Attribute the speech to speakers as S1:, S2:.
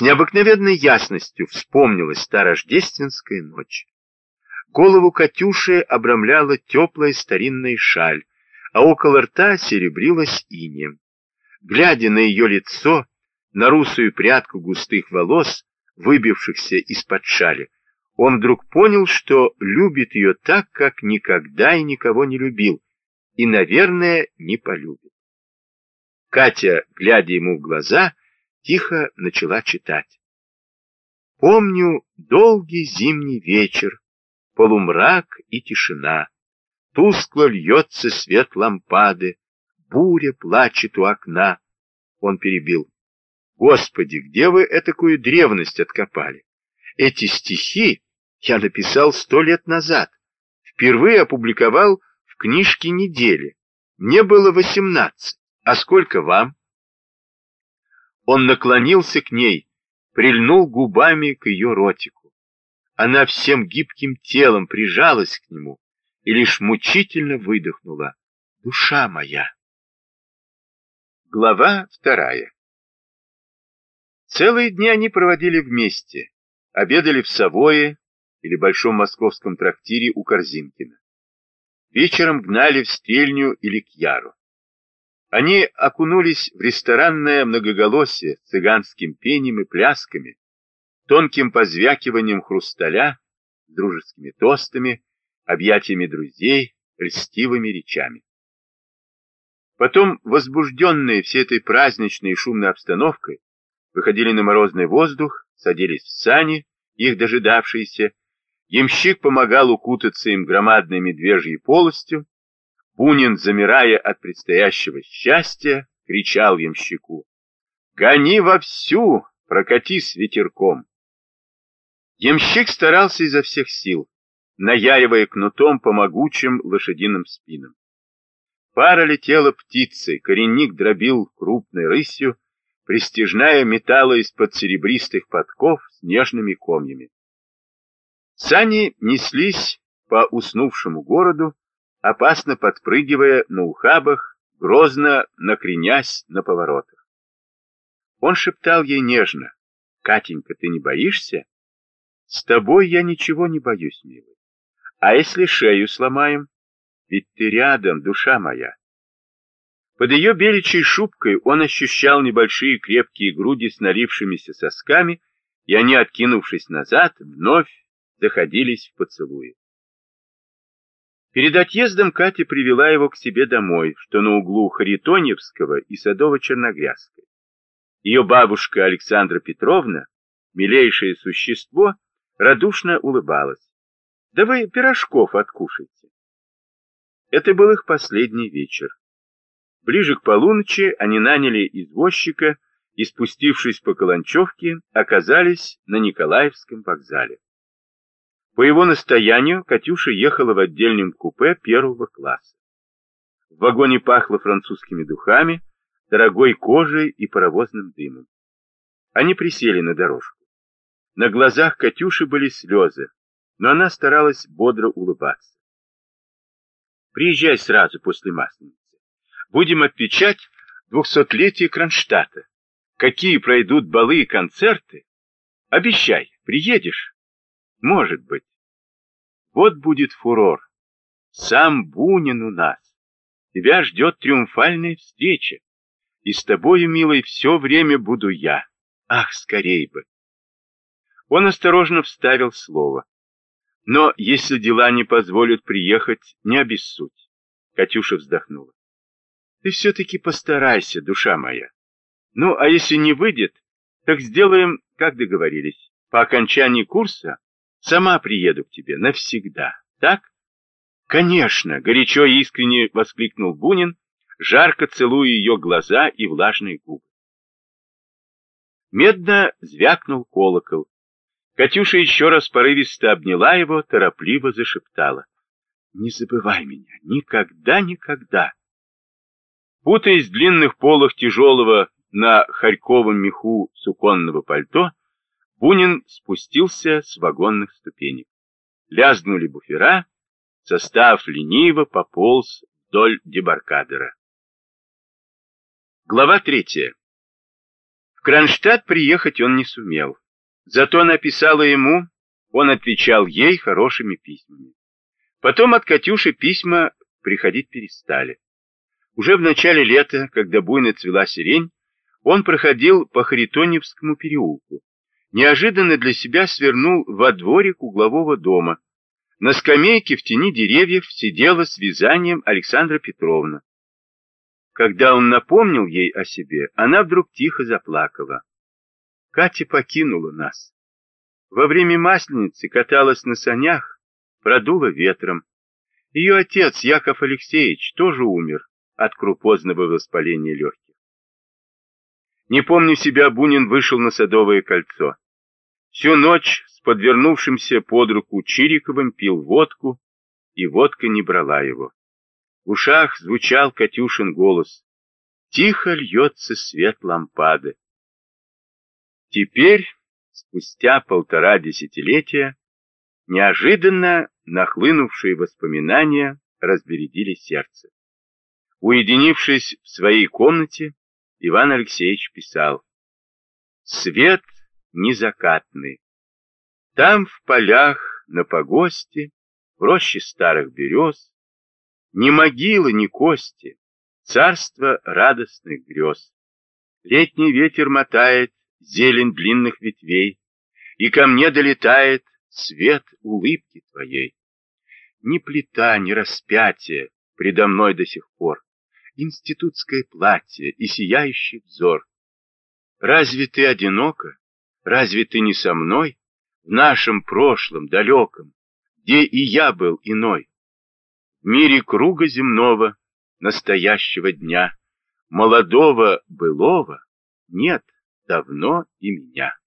S1: С необыкновенной ясностью вспомнилась та рождественская ночь. Голову Катюши обрамляла теплая старинная шаль, а около рта серебрилась инем. Глядя на ее лицо, на русую прядку густых волос, выбившихся из-под шали, он вдруг понял, что любит ее так, как никогда и никого не любил, и, наверное, не полюбит. Катя, глядя ему в глаза, тихо начала читать. Помню долгий зимний вечер, полумрак и тишина. Тускло льется свет лампады, буря плачет у окна. Он перебил. Господи, где вы этакую древность откопали? Эти стихи я написал сто лет назад. Впервые опубликовал в книжке недели. Мне было восемнадцать. А сколько вам? Он наклонился к ней, прильнул губами к ее ротику. Она всем гибким телом прижалась к нему и лишь мучительно выдохнула. «Душа моя!» Глава вторая Целые дни они проводили вместе, обедали в Савое или Большом Московском трактире у Корзинкина. Вечером гнали в Стрельню или к Яру. Они окунулись в ресторанное многоголосие цыганским пением и плясками, тонким позвякиванием хрусталя, дружескими тостами, объятиями друзей, льстивыми речами. Потом, возбужденные всей этой праздничной и шумной обстановкой, выходили на морозный воздух, садились в сани, их дожидавшиеся, ямщик помогал укутаться им громадной медвежьей полостью, Бунин, замирая от предстоящего счастья, кричал ямщику. «Гони вовсю, прокатись ветерком!» Ямщик старался изо всех сил, наяривая кнутом по могучим лошадиным спинам. Пара летела птицей, коренник дробил крупной рысью, пристижная металла из-под серебристых подков с нежными комьями. Сани неслись по уснувшему городу, опасно подпрыгивая на ухабах, грозно накренясь на поворотах. Он шептал ей нежно, «Катенька, ты не боишься?» «С тобой я ничего не боюсь, милый. А если шею сломаем? Ведь ты рядом, душа моя». Под ее беличьей шубкой он ощущал небольшие крепкие груди с налившимися сосками, и они, откинувшись назад, вновь заходились в поцелуи. Перед отъездом Катя привела его к себе домой, что на углу Харитоньевского и Садово-Черногрязской. Ее бабушка Александра Петровна, милейшее существо, радушно улыбалась. «Да вы пирожков откушайте». Это был их последний вечер. Ближе к полуночи они наняли извозчика и, спустившись по Каланчевке, оказались на Николаевском вокзале. По его настоянию Катюша ехала в отдельном купе первого класса. В вагоне пахло французскими духами, дорогой кожей и паровозным дымом. Они присели на дорожку. На глазах Катюши были слезы, но она старалась бодро улыбаться. «Приезжай сразу после Масленицы. Будем отмечать двухсотлетие Кронштадта. Какие пройдут балы и концерты? Обещай, приедешь?» «Может быть. Вот будет фурор. Сам Бунин у нас. Тебя ждет триумфальная встреча. И с тобою, милый, все время буду я. Ах, скорей бы. Он осторожно вставил слово. Но если дела не позволят приехать, не обессудь. Катюша вздохнула. Ты все-таки постарайся, душа моя. Ну, а если не выйдет, так сделаем, как договорились. По окончании курса Сама приеду к тебе навсегда, так? Конечно, горячо и искренне воскликнул Бунин, жарко целуя ее глаза и влажные губы. Медно звякнул колокол. Катюша еще раз порывисто обняла его, торопливо зашептала. «Не забывай меня, никогда, никогда!» Путаясь в длинных полах тяжелого на харьковом меху суконного пальто, Бунин спустился с вагонных ступенек. Лязгнули буфера, состав лениво пополз вдоль дебаркадера. Глава третья. В Кронштадт приехать он не сумел. Зато написала ему, он отвечал ей хорошими письмами. Потом от Катюши письма приходить перестали. Уже в начале лета, когда буйно цвела сирень, он проходил по Харитоневскому переулку. Неожиданно для себя свернул во дворик углового дома. На скамейке в тени деревьев сидела с вязанием Александра Петровна. Когда он напомнил ей о себе, она вдруг тихо заплакала. Катя покинула нас. Во время Масленицы каталась на санях, продуло ветром. Ее отец, Яков Алексеевич, тоже умер от крупозного воспаления легких. Не помню себя, Бунин вышел на Садовое кольцо. Всю ночь с подвернувшимся под руку Чириковым пил водку, и водка не брала его. В ушах звучал Катюшин голос. Тихо льется свет лампады. Теперь, спустя полтора десятилетия, неожиданно нахлынувшие воспоминания разбередили сердце. Уединившись в своей комнате, Иван Алексеевич писал «Свет незакатный. Там в полях, на погосте, в роще старых берез, ни могилы, ни кости, царство радостных грез. Летний ветер мотает зелень длинных ветвей, и ко мне долетает свет улыбки твоей. Ни плита, ни распятие предо мной до сих пор, институтское платье и сияющий взор. Разве ты одинока? Разве ты не со мной? В нашем прошлом далеком, где и я был иной. В мире круга земного, настоящего дня, молодого былого, нет давно и меня.